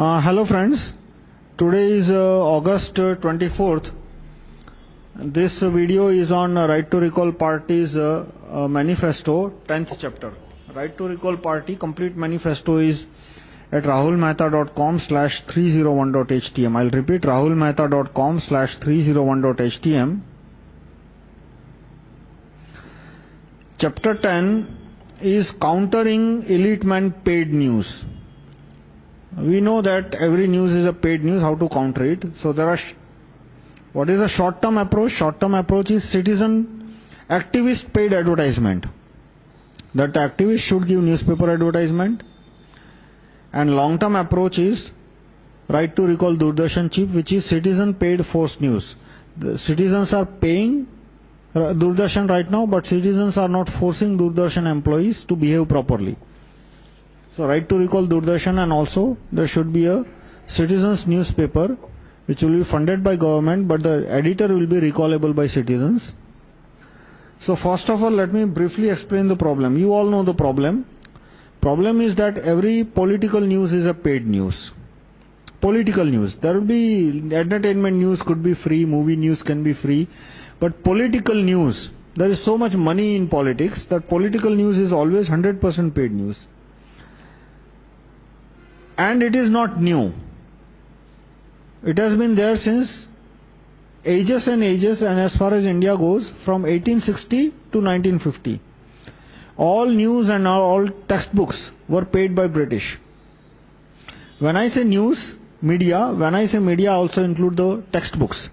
Uh, hello, friends. Today is uh, August 24th. This video is on Right to Recall Party's manifesto, 10th chapter. Right to Recall Party complete manifesto is at rahulmehta.com slash 301.htm. I'll repeat rahulmehta.com slash 301.htm. Chapter 10 is countering elite man paid news. We know that every news is a paid news, how to counter it. So, there are what is a short term approach? Short term approach is citizen activist paid advertisement. That activist should give newspaper advertisement. And long term approach is right to recall Doordarshan chief, which is citizen paid forced news. The citizens are paying uh, Doordarshan right now, but citizens are not forcing Doordarshan employees to behave properly. So, right to recall Doordarshan, and also there should be a citizens newspaper which will be funded by government, but the editor will be recallable by citizens. So, first of all, let me briefly explain the problem. You all know the problem. Problem is that every political news is a paid news. Political news. There will be entertainment news, could be free, movie news can be free. But political news, there is so much money in politics that political news is always 100% paid news. And it is not new. It has been there since ages and ages, and as far as India goes, from 1860 to 1950. All news and all textbooks were paid by British. When I say news, media, when I say media, I also include the textbooks.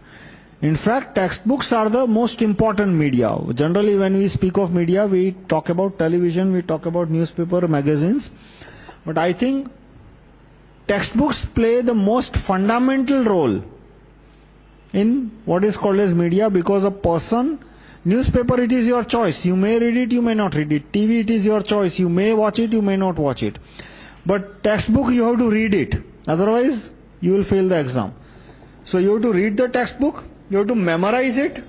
In fact, textbooks are the most important media. Generally, when we speak of media, we talk about television, we talk about newspaper, magazines. But I think textbooks play the most fundamental role in what is called as media because a person, newspaper, it is your choice. You may read it, you may not read it. TV, it is your choice. You may watch it, you may not watch it. But textbook, you have to read it. Otherwise, you will fail the exam. So, you have to read the textbook, you have to memorize it,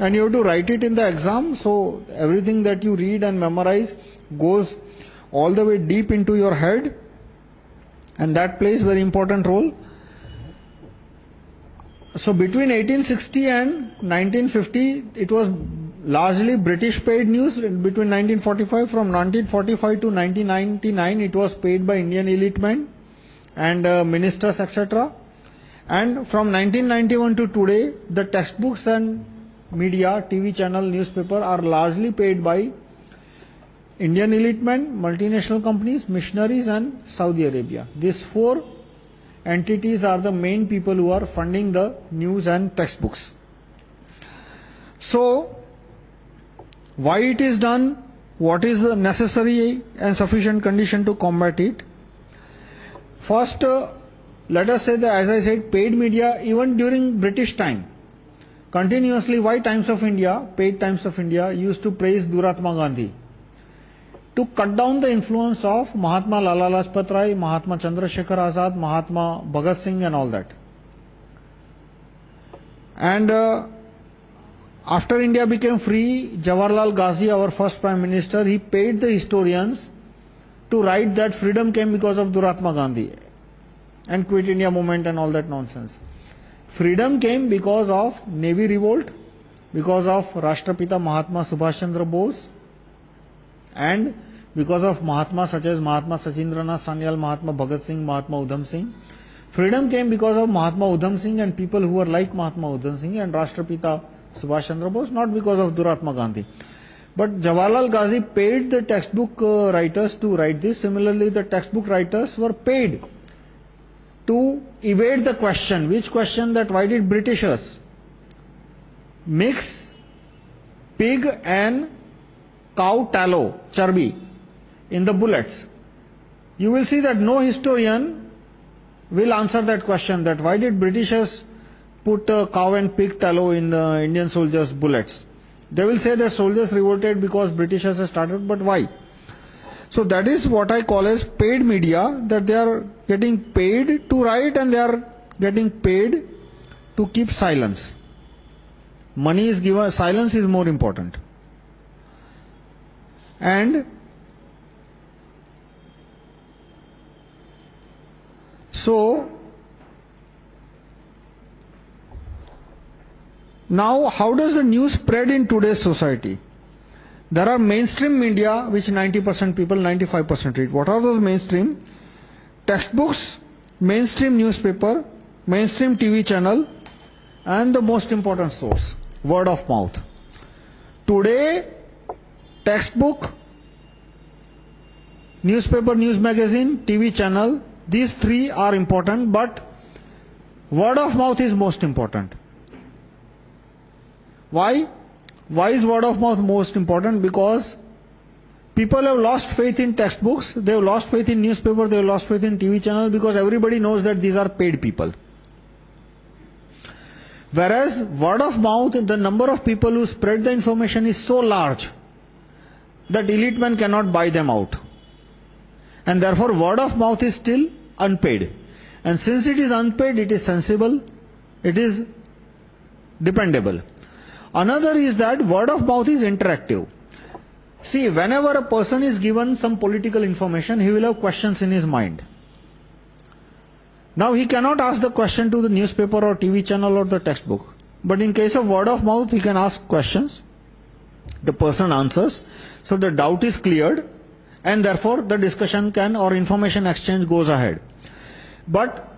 and you have to write it in the exam. So, everything that you read and memorize goes all the way deep into your head and that plays very important role. So between 1860 and 1950, it was largely British paid news. Between 1945, from 1945 to 1999, it was paid by Indian elite men and uh, ministers, etc. And from 1991 to today, the textbooks and media, TV channel, newspaper are largely paid by Indian elite men, multinational companies, missionaries, and Saudi Arabia. These four entities are the main people who are funding the news and textbooks. So, why it is done? What is the necessary and sufficient condition to combat it? First, uh, let us say that, as I said, paid media, even during British time, continuously, why Times of India, paid Times of India, used to praise Duratma Gandhi to cut down the influence of Mahatma Lala Lajpat Rai, Mahatma Chandrasekhar Azad, Mahatma Bhagat Singh, and all that. And uh, after India became free, Jawaharlal Ghazi, our first Prime Minister, he paid the historians to write that freedom came because of Duratma Gandhi and Quit India movement and all that nonsense. Freedom came because of Navy revolt, because of Rashtrapita Mahatma Subhash Chandra Bose, and because of Mahatma such as Mahatma Sachindranath Sanyal, Mahatma Bhagat Singh, Mahatma Udham Singh. Freedom came because of Mahatma Udham Singh and people who were like Mahatma Udham Singh and Rashtrapita Subhash Chandra Bose, not because of Duratma Gandhi. But Jawaharlal Ghazi paid the textbook uh, writers to write this. Similarly, the textbook writers were paid to evade the question. Which question that why did Britishers mix pig and cow tallow, charbi, in the bullets, you will see that no historian will answer that question that why did Britishers put cow and pig tallow in the Indian soldiers' bullets? They will say that soldiers revolted because Britishers started, but why? So that is what I call as paid media, that they are getting paid to write and they are getting paid to keep silence. Money is given, silence is more important. And So, now how does the news spread in today's society? There are mainstream media which 90% people, 95% read. What are those mainstream? Textbooks, mainstream newspaper, mainstream TV channel, and the most important source, word of mouth. Today, textbook, newspaper, news magazine, TV channel, these three are important, but word of mouth is most important. Why? Why is word of mouth most important? Because people have lost faith in textbooks, they have lost faith in newspaper, they have lost faith in TV channel because everybody knows that these are paid people. Whereas word of mouth, the number of people who spread the information is so large that elite men cannot buy them out. And therefore, word of mouth is still unpaid. And since it is unpaid, it is sensible, it is dependable. Another is that word of mouth is interactive. See, whenever a person is given some political information, he will have questions in his mind. Now, he cannot ask the question to the newspaper or TV channel or the textbook. But in case of word of mouth, he can ask questions. The person answers. So the doubt is cleared, and therefore the discussion can or information exchange goes ahead. But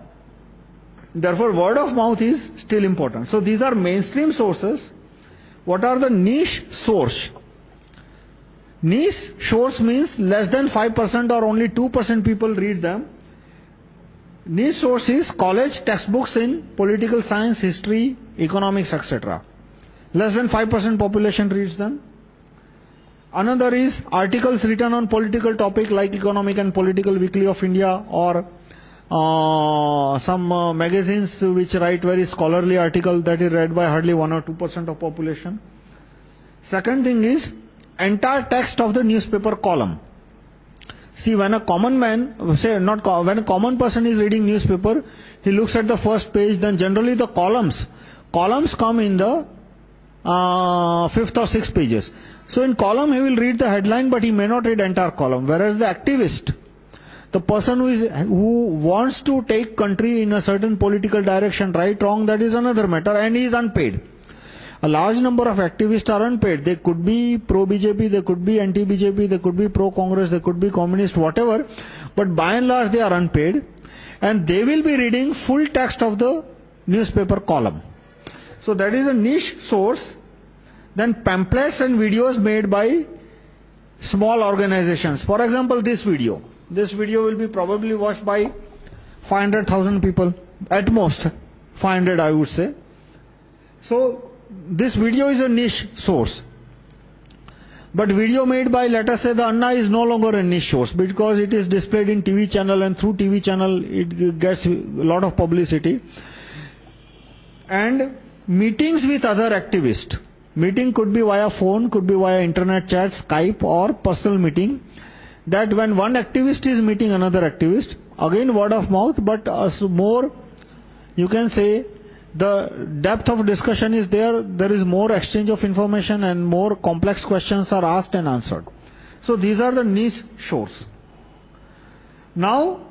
therefore, word of mouth is still important. So these are mainstream sources. What are the niche source? Niche source means less than 5% or only 2% people read them. Niche sources, college textbooks in political science, history, economics, etc. Less than 5% population reads them. Another is articles written on political topic like Economic and Political Weekly of India or uh, some uh, magazines which write very scholarly article that is read by hardly 1 or 2% of population. Second thing is entire text of the newspaper column. See, when a common man, say not when a common person is reading newspaper, he looks at the first page, then generally the columns, columns come in the uh, fifth or sixth pages. So in column he will read the headline, but he may not read entire column. Whereas the activist, the person who, is, who wants to take country in a certain political direction, right, wrong, that is another matter, and he is unpaid. A large number of activists are unpaid. They could be pro BJP, they could be anti BJP, they could be pro Congress, they could be communist, whatever. But by and large, they are unpaid. And they will be reading full text of the newspaper column. So that is a niche source. Then pamphlets and videos made by small organizations. For example, this video. This video will be probably watched by 500,000 people, at most 500, I would say. So, this video is a niche source. But video made by, let us say, the Anna is no longer a niche source because it is displayed in TV channel and through TV channel it gets a lot of publicity. And meetings with other activists. Meeting could be via phone, could be via internet chat, Skype, or personal meeting. That when one activist is meeting another activist, again word of mouth, but uh, as more, you can say, the depth of discussion is there, there is more exchange of information and more complex questions are asked and answered. So these are the niche shores. Now,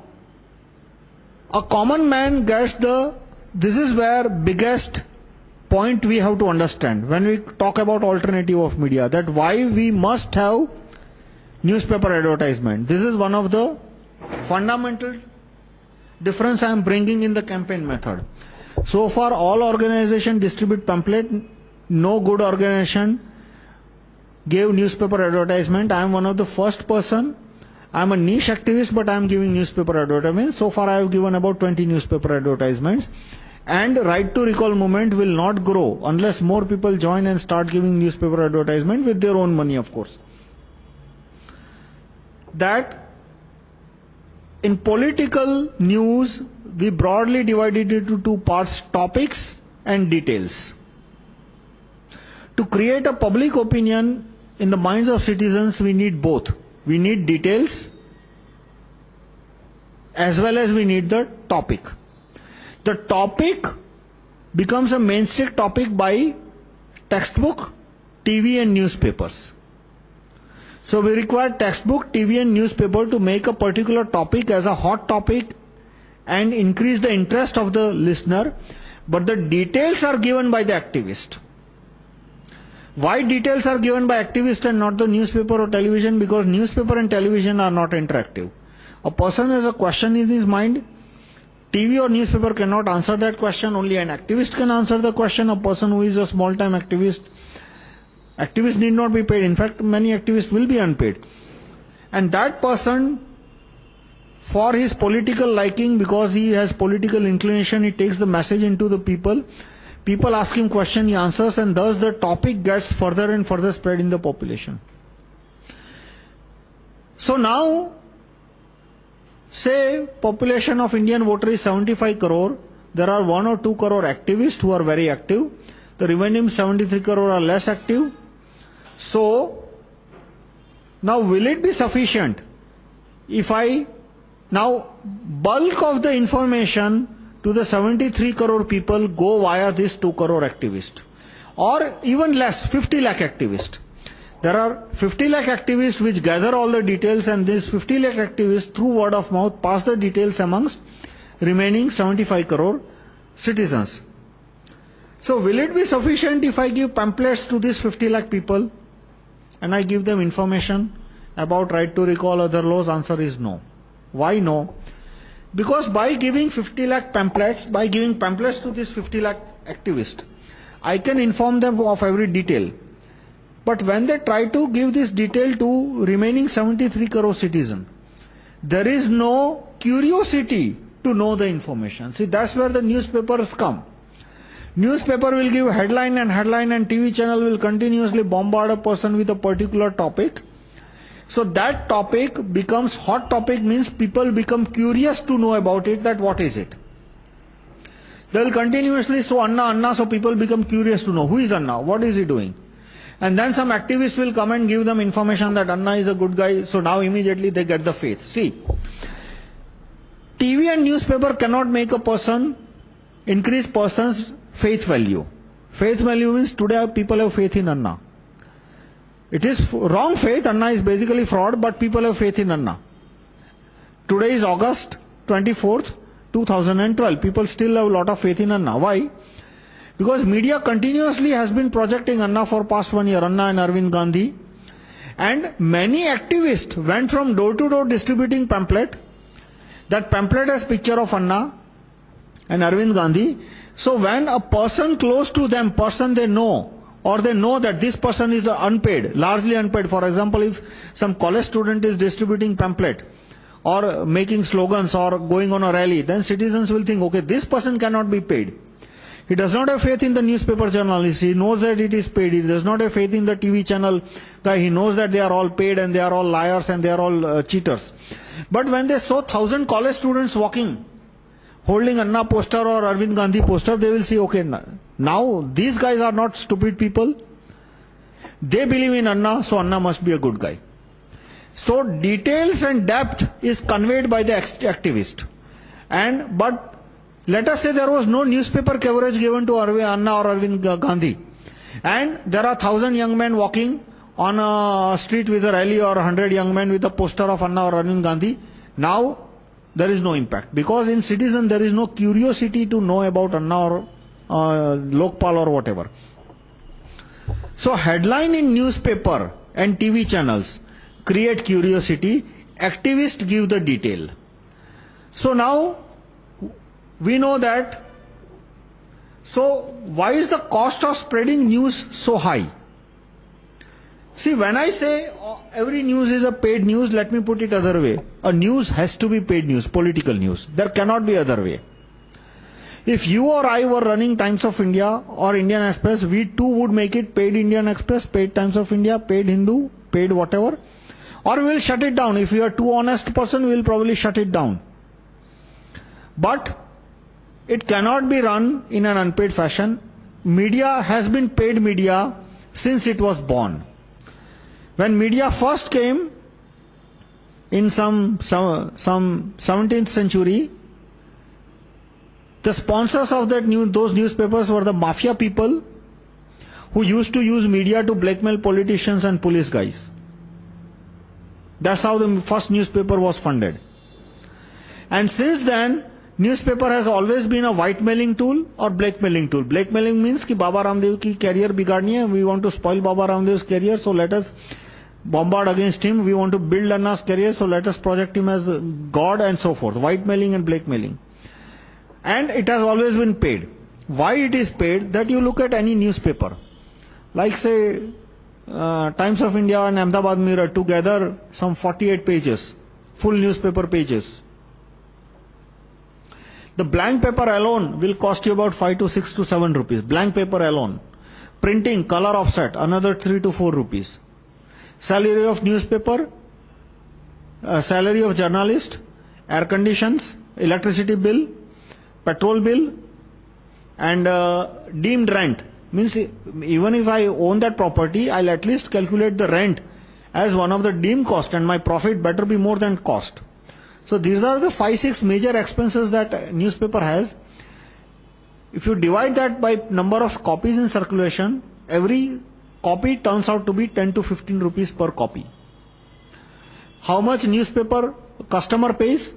a common man gets the, this is where biggest point we have to understand when we talk about alternative of media, that why we must have newspaper advertisement. This is one of the fundamental difference I am bringing in the campaign method. So far, all organizations distribute pamphlet. No good organization gave newspaper advertisement. I am one of the first person. I am a niche activist, but I am giving newspaper advertisements. So far, I have given about 20 newspaper advertisements. And right to recall movement will not grow unless more people join and start giving newspaper advertisement with their own money, of course. That in political news, we broadly divided it into two parts topics and details. To create a public opinion in the minds of citizens, we need both. We need details as well as we need the topic. The topic becomes a mainstream topic by textbook, TV, and newspapers. So we require textbook, TV, and newspaper to make a particular topic as a hot topic and increase the interest of the listener, but the details are given by the activist. Why details are given by activist and not the newspaper or television? Because newspaper and television are not interactive. A person has a question in his mind, TV or newspaper cannot answer that question, only an activist can answer the question. A person who is a small time activist, activists need not be paid. In fact, many activists will be unpaid. And that person, for his political liking, because he has political inclination, he takes the message into the people. People ask him question, he answers, and thus the topic gets further and further spread in the population. So now, Say, population of Indian voter is 75 crore. There are 1 or 2 crore activists who are very active. The remaining 73 crore are less active. So, now will it be sufficient if I now bulk of the information to the 73 crore people go via this 2 crore activist or even less 50 lakh activist. There are 50 lakh activists which gather all the details, and these 50 lakh activists, through word of mouth, pass the details amongst remaining 75 crore citizens. So, will it be sufficient if I give pamphlets to these 50 lakh people and I give them information about right to recall other laws? Answer is no. Why no? Because by giving 50 lakh pamphlets, by giving pamphlets to these 50 lakh activists, I can inform them of every detail. But when they try to give this detail to remaining 73 crore citizens, there is no curiosity to know the information. See, that's where the newspapers come. Newspaper will give headline and headline, and TV channel will continuously bombard a person with a particular topic. So that topic becomes hot topic means people become curious to know about it that what is it. They will continuously so Anna Anna so people become curious to know who is Anna, what is he doing. And then some activists will come and give them information that Anna is a good guy, so now immediately they get the faith. See, TV and newspaper cannot make a person increase person's faith value. Faith value means today people have faith in Anna. It is wrong faith, Anna is basically fraud, but people have faith in Anna. Today is August 24th, 2012. People still have a lot of faith in Anna. Why? Because media continuously has been projecting Anna for past one year, Anna and Arvind Gandhi. And many activists went from door to door distributing pamphlet. That pamphlet has picture of Anna and Arvind Gandhi. So when a person close to them, person they know, or they know that this person is unpaid, largely unpaid. For example, if some college student is distributing pamphlet or making slogans or going on a rally, then citizens will think, okay, this person cannot be paid. He does not have faith in the newspaper journalist. He knows that it is paid. He does not have faith in the TV channel guy. He knows that they are all paid and they are all liars and they are all uh, cheaters. But when they saw thousand college students walking, holding Anna poster or Arvind Gandhi poster, they will see, okay, now these guys are not stupid people. They believe in Anna, so Anna must be a good guy. So details and depth is conveyed by the activist. And, but let us say there was no newspaper coverage given to Anna or Arvind Gandhi. And there are thousand young men walking on a street with a rally or hundred young men with a poster of Anna or Arvind Gandhi. Now, there is no impact. Because in citizen, there is no curiosity to know about Anna or uh, Lokpal or whatever. So, headline in newspaper and TV channels create curiosity. Activists give the detail. So now, we know that. So, why is the cost of spreading news so high? See, when I say uh, every news is a paid news, let me put it other way. A news has to be paid news, political news. There cannot be other way. If you or I were running Times of India or Indian Express, we too would make it paid Indian Express, paid Times of India, paid Hindu, paid whatever. Or we will shut it down. If you are too honest person, we will probably shut it down. But it cannot be run in an unpaid fashion. Media has been paid media since it was born. When media first came in some, some, some 17th century, the sponsors of that new, those newspapers were the mafia people who used to use media to blackmail politicians and police guys. That's how the first newspaper was funded. And since then, Newspaper has always been a white mailing tool or black mailing tool. Black mailing means कि Baba Ramdev की career बिगाड़नी है. We want to spoil Baba Ramdev's career, so let us bombard against him. We want to build Anna's career, so let us project him as God and so forth. White mailing and black mailing. And it has always been paid. Why it is paid? That you look at any newspaper. Like say, uh, Times of India and Ahmedabad Mirror together, some 48 pages, full newspaper pages. The blank paper alone will cost you about 5 to 6 to 7 rupees. Blank paper alone. Printing, color offset, another 3 to 4 rupees. Salary of newspaper, uh, salary of journalist, air conditions, electricity bill, petrol bill, and uh, deemed rent. Means even if I own that property, I'll at least calculate the rent as one of the deemed cost and my profit better be more than cost. So these are the five, six major expenses that newspaper has. If you divide that by number of copies in circulation, every copy turns out to be 10 to 15 rupees per copy. How much newspaper customer pays?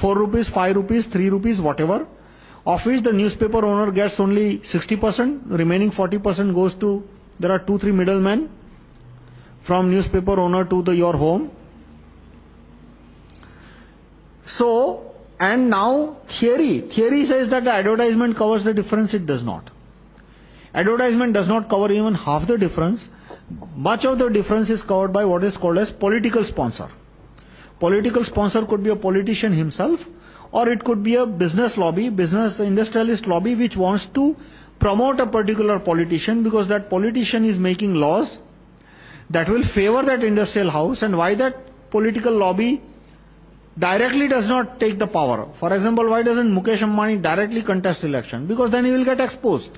4 rupees, 5 rupees, 3 rupees, whatever. Of which the newspaper owner gets only 60%, remaining 40% goes to, there are 2 3 middlemen from newspaper owner to the, your home. So, and now theory. Theory says that the advertisement covers the difference, it does not. Advertisement does not cover even half the difference. Much of the difference is covered by what is called as political sponsor. Political sponsor could be a politician himself, or it could be a business lobby, business industrialist lobby, which wants to promote a particular politician because that politician is making laws that will favor that industrial house, and why that political lobby directly does not take the power. For example, why doesn't Mukesh Ambani directly contest election? Because then he will get exposed.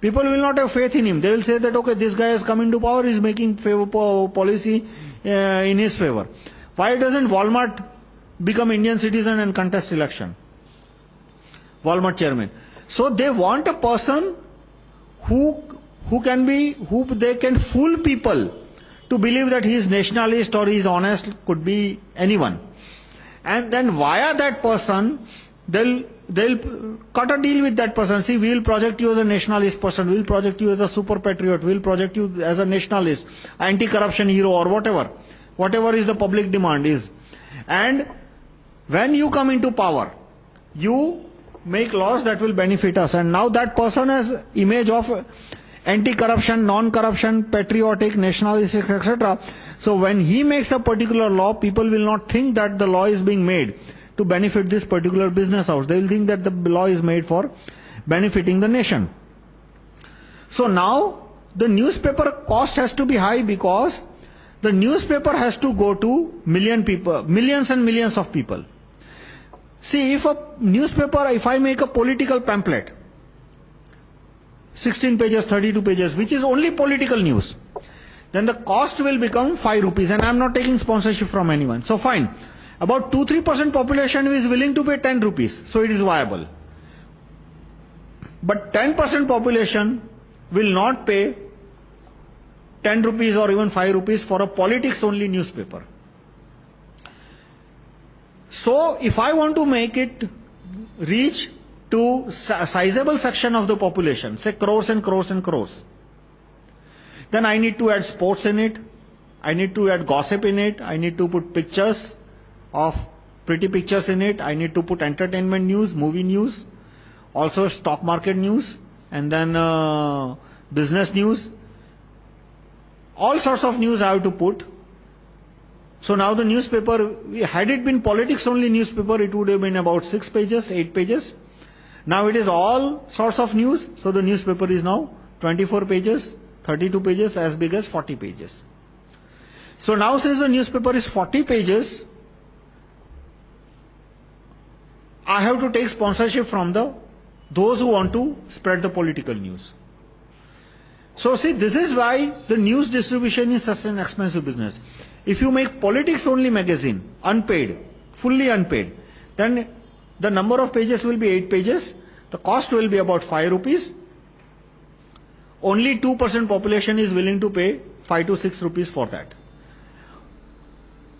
People will not have faith in him. They will say that, okay, this guy has come into power, he is making favor policy uh, in his favor. Why doesn't Walmart become Indian citizen and contest election? Walmart chairman. So they want a person who, who can be, who they can fool people to believe that he is nationalist or he is honest could be anyone. And then via that person, they'll, they'll cut a deal with that person. See, we'll project you as a nationalist person, we'll project you as a super patriot, we'll project you as a nationalist, anti corruption hero, or whatever. Whatever is the public demand is. And when you come into power, you make laws that will benefit us. And now that person has image of anti-corruption, non-corruption, patriotic, nationalistic, etc. So when he makes a particular law, people will not think that the law is being made to benefit this particular business house. They will think that the law is made for benefiting the nation. So now the newspaper cost has to be high because the newspaper has to go to million people, millions and millions of people. See, if a newspaper, if I make a political pamphlet, 16 pages, 32 pages, which is only political news, then the cost will become 5 rupees and I am not taking sponsorship from anyone. So fine. About 2-3% population is willing to pay 10 rupees, so it is viable. But 10% population will not pay 10 rupees or even 5 rupees for a politics only newspaper. So, if I want to make it reach to a sizable section of the population, say crores and crores and crores. Then I need to add sports in it, I need to add gossip in it, I need to put pictures of pretty pictures in it, I need to put entertainment news, movie news, also stock market news, and then uh, business news. All sorts of news I have to put. So now the newspaper, had it been politics only newspaper, it would have been about six pages, eight pages. Now it is all sorts of news, so the newspaper is now 24 pages, 32 pages, as big as 40 pages. So now, since the newspaper is 40 pages, I have to take sponsorship from the those who want to spread the political news. So, see, this is why the news distribution is such an expensive business. If you make politics only magazine, unpaid, fully unpaid, then the number of pages will be 8 pages. The cost will be about 5 rupees. Only 2% population is willing to pay 5 to 6 rupees for that.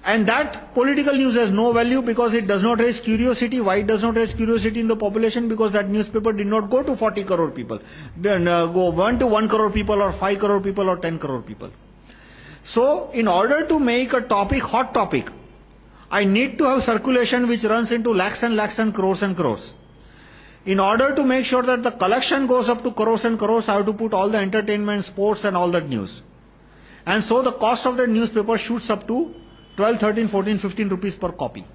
and that political news has no value because it does not raise curiosity. Why it does not raise curiosity in the population? Because that newspaper did not go to 40 crore people. Then uh, go 1 to 1 crore people or 5 crore people or 10 crore people. So, in order to make a topic hot topic, I need to have circulation which runs into lakhs and lakhs and crores and crores. In order to make sure that the collection goes up to crores and crores, I have to put all the entertainment, sports, and all that news. And so the cost of the newspaper shoots up to 12, 13, 14, 15 rupees per copy,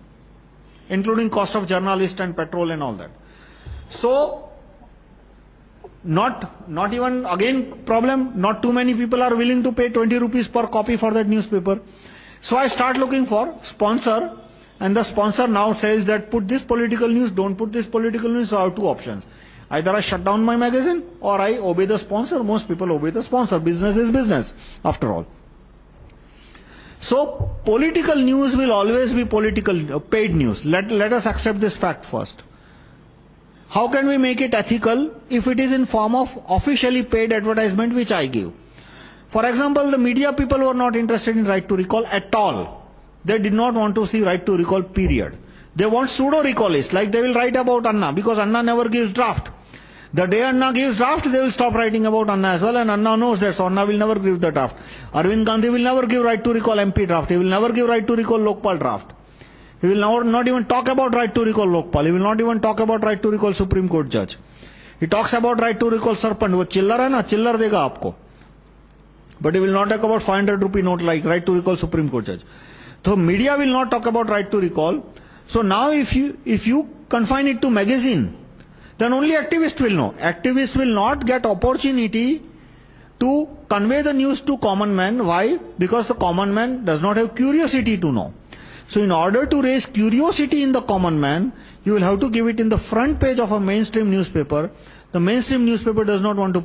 including cost of journalist and petrol and all that. So, not, not even, again, problem, not too many people are willing to pay 20 rupees per copy for that newspaper. So I start looking for sponsor, and the sponsor now says that put this political news, don't put this political news, so I have two options. Either I shut down my magazine or I obey the sponsor. Most people obey the sponsor. Business is business, after all. So, political news will always be political, uh, paid news. Let, let us accept this fact first. How can we make it ethical if it is in form of officially paid advertisement which I give? For example, the media people were not interested in right to recall at all. They did not want to see right to recall, period. They want pseudo recallists, like they will write about Anna, because Anna never gives draft. The day Anna gives draft, they will stop writing about Anna as well, and Anna knows that, so Anna will never give the draft. Arvind Gandhi will never give right to recall MP draft. He will never give right to recall Lokpal draft. He will never, not even talk about right to recall Lokpal. He will not even talk about right to recall Supreme Court judge. He talks about right to recall Sarpant. वो चिल्लर है ना चिल्लर देगा आपको but he will not talk about 500 rupee note like right to recall Supreme Court judge. So media will not talk about right to recall. So now if you, if you confine it to magazine, then only activists will know. Activists will not get opportunity to convey the news to common man. Why? Because the common man does not have curiosity to know. So in order to raise curiosity in the common man, you will have to give it in the front page of a mainstream newspaper. The mainstream newspaper does not want to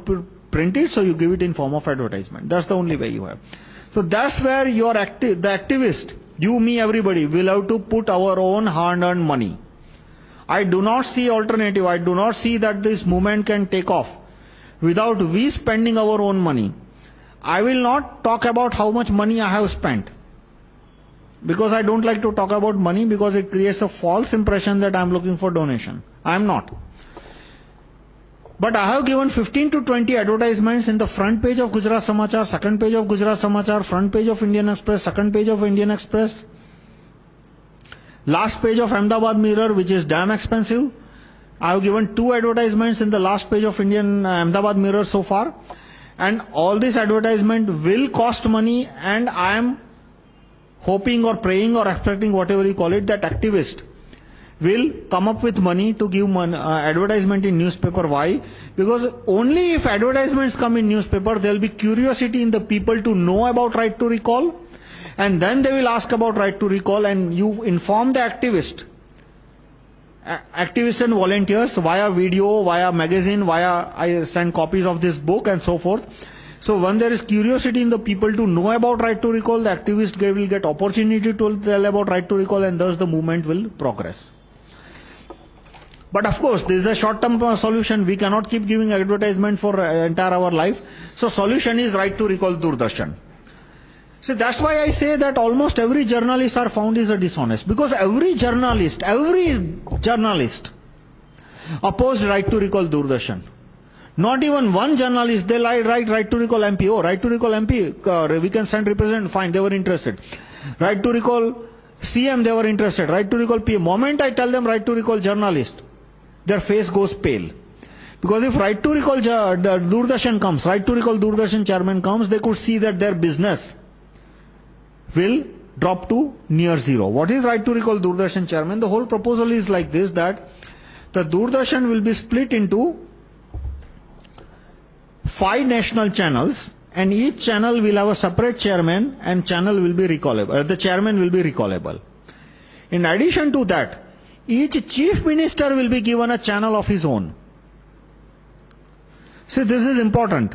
print it, so you give it in form of advertisement. That's the only way you have. So that's where your acti the activist, you, me, everybody, will have to put our own hard-earned money. I do not see alternative. I do not see that this movement can take off without we spending our own money. I will not talk about how much money I have spent. Because I don't like to talk about money because it creates a false impression that I'm looking for donation. I'm not. But I have given 15 to 20 advertisements in the front page of Gujarat Samachar, second page of Gujarat Samachar, front page of Indian Express, second page of Indian Express, last page of Ahmedabad Mirror, which is damn expensive. I have given two advertisements in the last page of Indian uh, Ahmedabad Mirror so far. And all this advertisement will cost money, and I am hoping or praying or expecting, whatever you call it, that activist will come up with money to give uh, advertisement in newspaper. Why? Because only if advertisements come in newspaper, there will be curiosity in the people to know about right to recall. And then they will ask about right to recall and you inform the activist. activists and volunteers via video, via magazine, via I send copies of this book and so forth. So when there is curiosity in the people to know about right to recall, the activist will get opportunity to tell about right to recall and thus the movement will progress. But of course, this is a short-term solution. We cannot keep giving advertisement for uh, entire our life. So solution is right to recall Doordarshan. So that's why I say that almost every journalist are found is a dishonest. Because every journalist, every journalist opposed right to recall Doordarshan. Not even one journalist, they write right, right to recall MP. Oh, right to recall MP, uh, we can send represent, fine, they were interested. Right to recall CM, they were interested. Right to recall PM. Moment I tell them right to recall journalist, their face goes pale. Because if right to recall Doordarshan comes, right to recall Doordarshan chairman comes, they could see that their business will drop to near zero. What is right to recall Doordarshan chairman? The whole proposal is like this that the Doordarshan will be split into five national channels and each channel will have a separate chairman and channel will be recallable. Uh, the chairman will be recallable. In addition to that, each chief minister will be given a channel of his own. See, this is important.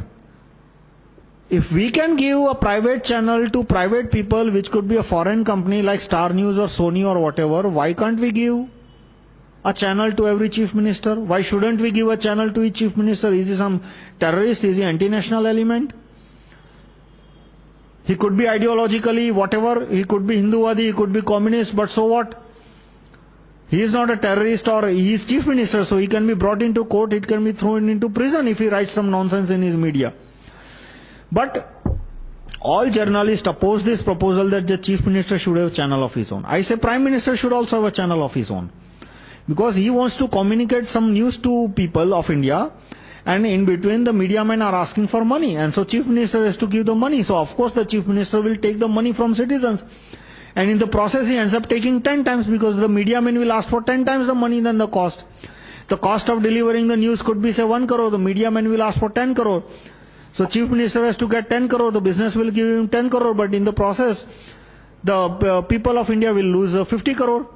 If we can give a private channel to private people, which could be a foreign company like Star News or Sony or whatever, why can't we give a channel to every chief minister? Why shouldn't we give a channel to each chief minister? Is he some terrorist? Is he anti national element? He could be ideologically whatever, he could be Hinduwadi, he could be communist, but so what? He is not a terrorist or he is chief minister, so he can be brought into court, it can be thrown into prison if he writes some nonsense in his media. But all journalists oppose this proposal that the chief minister should have a channel of his own. I say prime minister should also have a channel of his own. Because he wants to communicate some news to people of India and in between, the media men are asking for money. And so, chief minister has to give the money. So, of course, the chief minister will take the money from citizens. And in the process, he ends up taking 10 times because the media men will ask for 10 times the money than the cost. The cost of delivering the news could be, say, 1 crore. The media men will ask for 10 crore. So, chief minister has to get 10 crore. The business will give him 10 crore. But in the process, the uh, people of India will lose uh, 50 crore.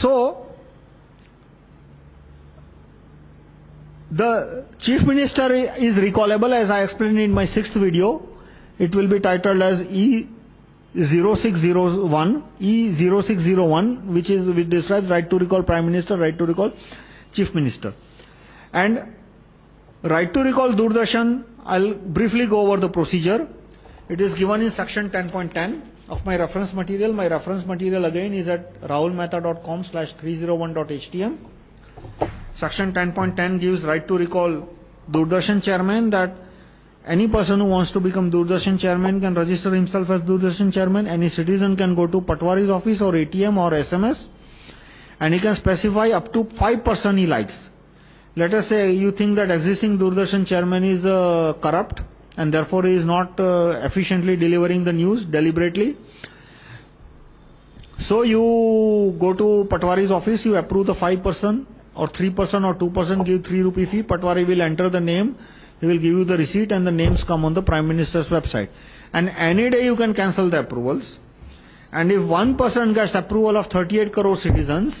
So, The Chief Minister is recallable as I explained in my sixth video. It will be titled as E0601, E0601, which is which describes right to recall Prime Minister, right to recall Chief Minister. And right to recall Doordarshan, I'll briefly go over the procedure. It is given in section 10.10 of my reference material. My reference material again is at rahulmehta.com slash 301.htm. Section 10.10 gives right to recall Doordarshan chairman that any person who wants to become Doordarshan chairman can register himself as Doordarshan chairman. Any citizen can go to Patwari's office or ATM or SMS and he can specify up to 5% he likes. Let us say you think that existing Doordarshan chairman is uh, corrupt and therefore he is not uh, efficiently delivering the news deliberately. So you go to Patwari's office, you approve the 5% or 3% or 2% give 3 rupee fee, Patwari will enter the name, he will give you the receipt and the names come on the Prime Minister's website. And any day you can cancel the approvals. And if one person gets approval of 38 crore citizens,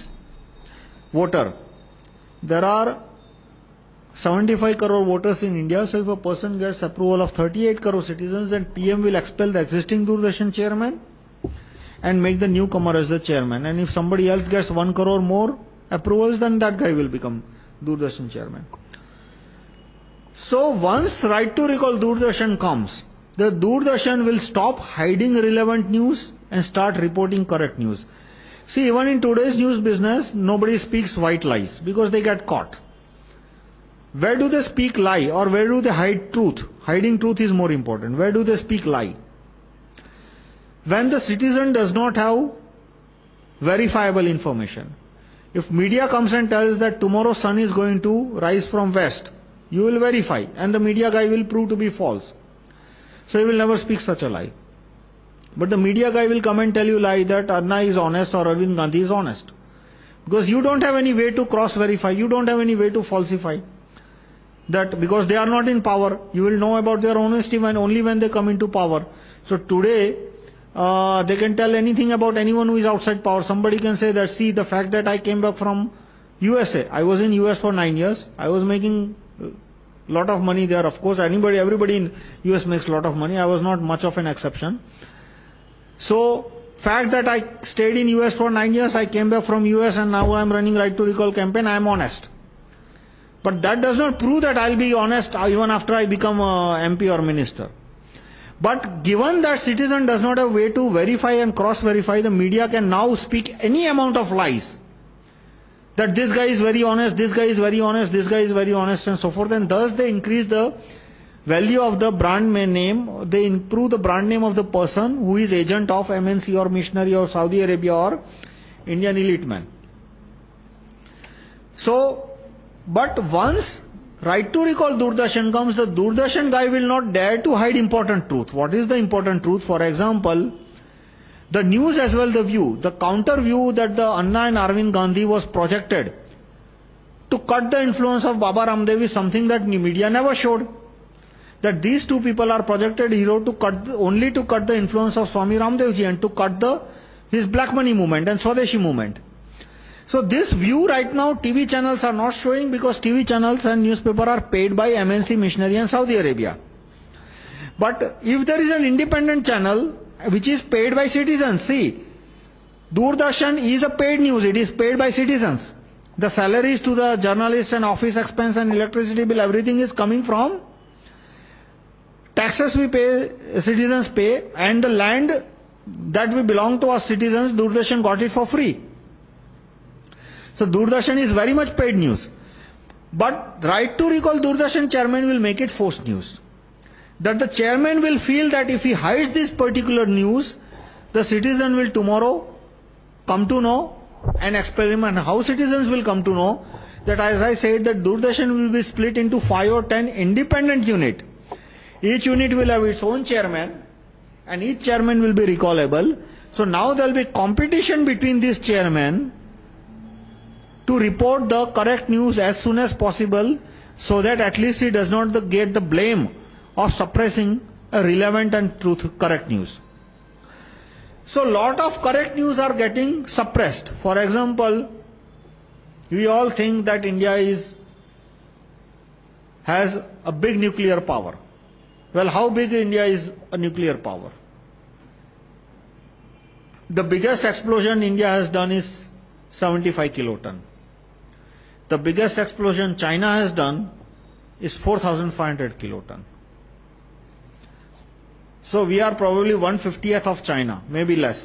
voter, there are 75 crore voters in India, so if a person gets approval of 38 crore citizens, then PM will expel the existing Doordarshan chairman and make the newcomer as the chairman. And if somebody else gets 1 crore more, approvals, then that guy will become Doordarshan chairman. So, once right to recall Doordarshan comes, the Doordarshan will stop hiding relevant news and start reporting correct news. See, even in today's news business, nobody speaks white lies because they get caught. Where do they speak lie or where do they hide truth? Hiding truth is more important. Where do they speak lie? When the citizen does not have verifiable information. If media comes and tells that tomorrow sun is going to rise from west, you will verify and the media guy will prove to be false. So he will never speak such a lie. But the media guy will come and tell you lie that Anna is honest or Arvind Gandhi is honest. Because you don't have any way to cross verify, you don't have any way to falsify. That because they are not in power, you will know about their honesty when, only when they come into power. So today, uh, they can tell anything about anyone who is outside power. Somebody can say that, see, the fact that I came back from USA, I was in US for nine years, I was making a lot of money there. Of course, anybody, everybody in US makes a lot of money. I was not much of an exception. So, fact that I stayed in US for nine years, I came back from US and now I'm running right to recall campaign, I am honest. But that does not prove that I'll be honest uh, even after I become a MP or minister. But given that citizen does not have way to verify and cross-verify, the media can now speak any amount of lies. That this guy is very honest, this guy is very honest, this guy is very honest and so forth. And thus they increase the value of the brand name, they improve the brand name of the person who is agent of MNC or missionary or Saudi Arabia or Indian elite man. So, but once Right to recall Doordarshan comes, the Doordarshan guy will not dare to hide important truth. What is the important truth? For example, the news as well the view, the counter view that the Anna and Arvind Gandhi was projected to cut the influence of Baba Ramdev is something that media never showed. That these two people are projected hero to cut only to cut the influence of Swami Ramdevji and to cut the his black money movement and Swadeshi movement. So, this view right now, TV channels are not showing because TV channels and newspaper are paid by MNC Missionary and Saudi Arabia. But if there is an independent channel which is paid by citizens, see, Doordarshan is a paid news, it is paid by citizens. The salaries to the journalists and office expense and electricity bill, everything is coming from taxes we pay, citizens pay, and the land that we belong to as citizens, Doordarshan got it for free. So Doordarshan is very much paid news. But right to recall Doordarshan chairman will make it forced news. That the chairman will feel that if he hides this particular news, the citizen will tomorrow come to know and experiment. How citizens will come to know that, as I said, that Doordarshan will be split into 5 or 10 independent units. Each unit will have its own chairman, and each chairman will be recallable. So now there will be competition between these chairmen to report the correct news as soon as possible so that at least he does not get the blame of suppressing a relevant and truth correct news. So, lot of correct news are getting suppressed. For example, we all think that India is, has a big nuclear power. Well, how big India is a nuclear power? The biggest explosion India has done is 75 kiloton. The biggest explosion China has done is 4,500 kiloton. So we are probably 150th of China, maybe less.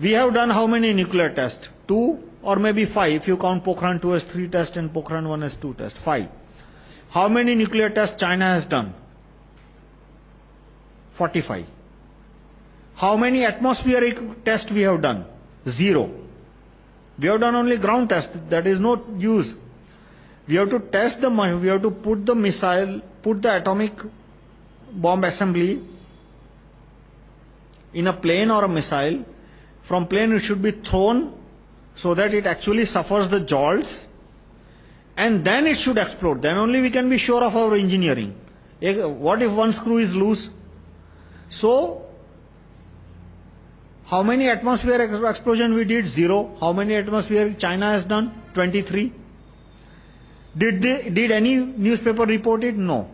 We have done how many nuclear tests? Two or maybe five if you count Pokhran 2 as 3 tests and Pokhran 1 as 2 tests. Five. How many nuclear tests China has done? 45. How many atmospheric tests we have done? Zero. We have done only ground test, that is no use. We have to test the, we have to put the missile, put the atomic bomb assembly in a plane or a missile. From plane it should be thrown so that it actually suffers the jolts and then it should explode. Then only we can be sure of our engineering. What if one screw is loose? So, how many atmosphere explosion we did? Zero. How many atmosphere China has done? 23. Did, they, did any newspaper report it? No.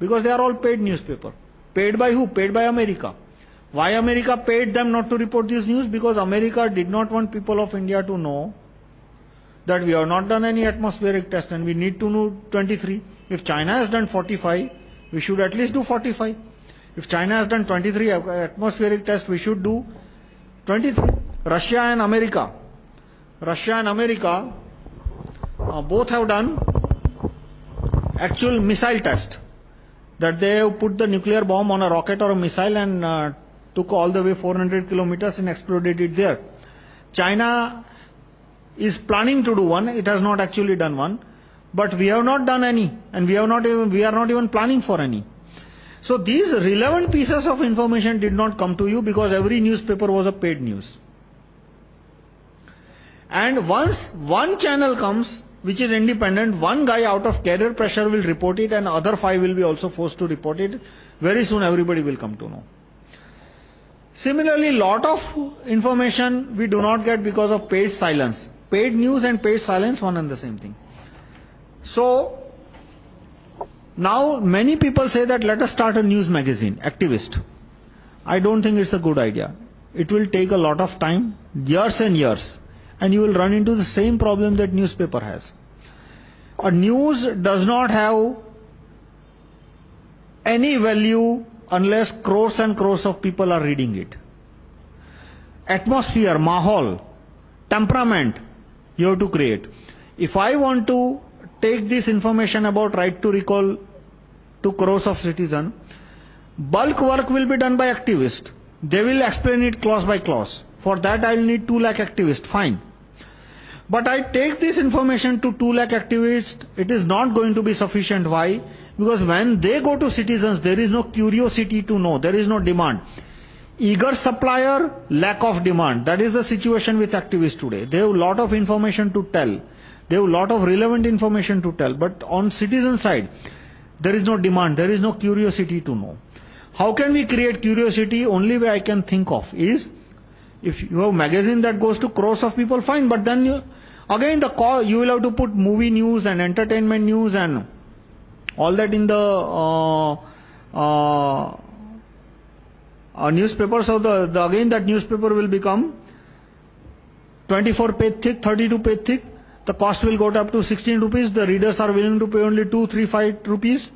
Because they are all paid newspaper. Paid by who? Paid by America. Why America paid them not to report this news? Because America did not want people of India to know that we have not done any atmospheric test and we need to know 23. If China has done 45, we should at least do 45. If China has done 23 atmospheric tests, we should do 23. Russia and America. Russia and America uh, both have done actual missile test that they put the nuclear bomb on a rocket or a missile and uh, took all the way 400 kilometers and exploded it there. China is planning to do one, it has not actually done one, but we have not done any, and we, have not even, we are not even planning for any. So, these relevant pieces of information did not come to you because every newspaper was a paid news. And once one channel comes, which is independent, one guy out of carrier pressure will report it, and other five will be also forced to report it. Very soon, everybody will come to know. Similarly, lot of information we do not get because of paid silence. Paid news and paid silence, one and the same thing. So, now many people say that let us start a news magazine, activist. I don't think it's a good idea. It will take a lot of time, years and years and you will run into the same problem that newspaper has. A news does not have any value unless crores and crores of people are reading it. Atmosphere, mahal, temperament, you have to create. If I want to take this information about right to recall to crores of citizens, bulk work will be done by activists. They will explain it clause by clause. For that, I will need 2 lakh activists. Fine. But I take this information to 2 lakh activists, it is not going to be sufficient. Why? Because when they go to citizens, there is no curiosity to know, there is no demand. Eager supplier, lack of demand. That is the situation with activists today. They have a lot of information to tell, they have a lot of relevant information to tell, but on citizen side, there is no demand, there is no curiosity to know. How can we create curiosity? Only way I can think of is if you have a magazine that goes to crores of people, fine, but then you, Again, the call, you will have to put movie news and entertainment news and all that in the uh, uh, uh, newspaper. So, the, the, again, that newspaper will become 24 page thick, 32 page thick. The cost will go up to 16 rupees. The readers are willing to pay only 2, 3, 5 rupees.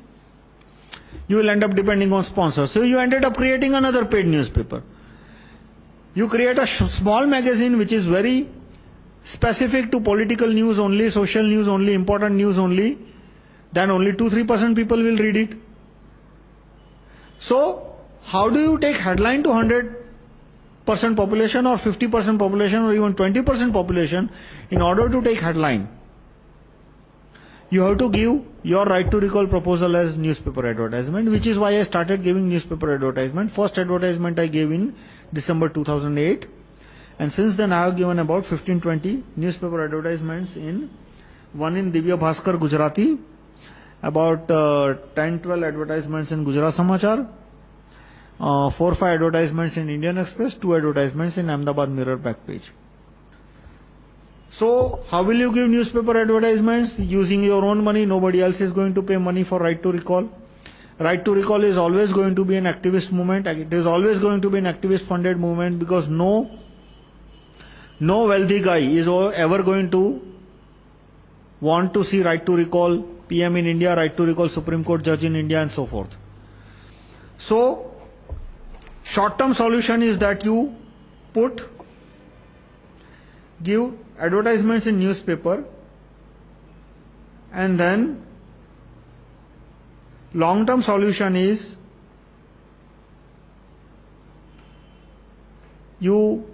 you will end up depending on sponsors. So you ended up creating another paid newspaper. You create a small magazine which is very specific to political news only, social news only, important news only, then only 2 3% people will read it. So, how do you take headline to 100% population or 50% population or even 20% population in order to take headline? You have to give your right to recall proposal as newspaper advertisement, which is why I started giving newspaper advertisement. First advertisement I gave in December 2008. And since then, I have given about 15 20 newspaper advertisements in one in Divya Bhaskar Gujarati, about uh, 10 12 advertisements in Gujarat Samachar, uh, 4 5 advertisements in Indian Express, 2 advertisements in Ahmedabad Mirror back page. So, how will you give newspaper advertisements? Using your own money, nobody else is going to pay money for right to recall. Right to recall is always going to be an activist movement. It is always going to be an activist funded movement because no no wealthy guy is ever going to want to see right to recall PM in India, right to recall Supreme Court judge in India, and so forth. So, short term solution is that you put, give advertisements in newspaper, and then long term solution is you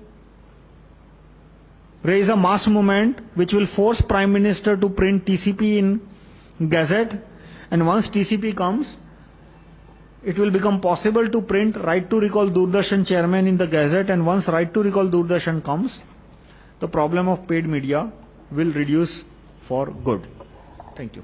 raise a mass movement which will force Prime Minister to print TCP in Gazette. And once TCP comes, it will become possible to print right to recall Doordarshan chairman in the Gazette. And once right to recall Doordarshan comes, the problem of paid media will reduce for good. Thank you.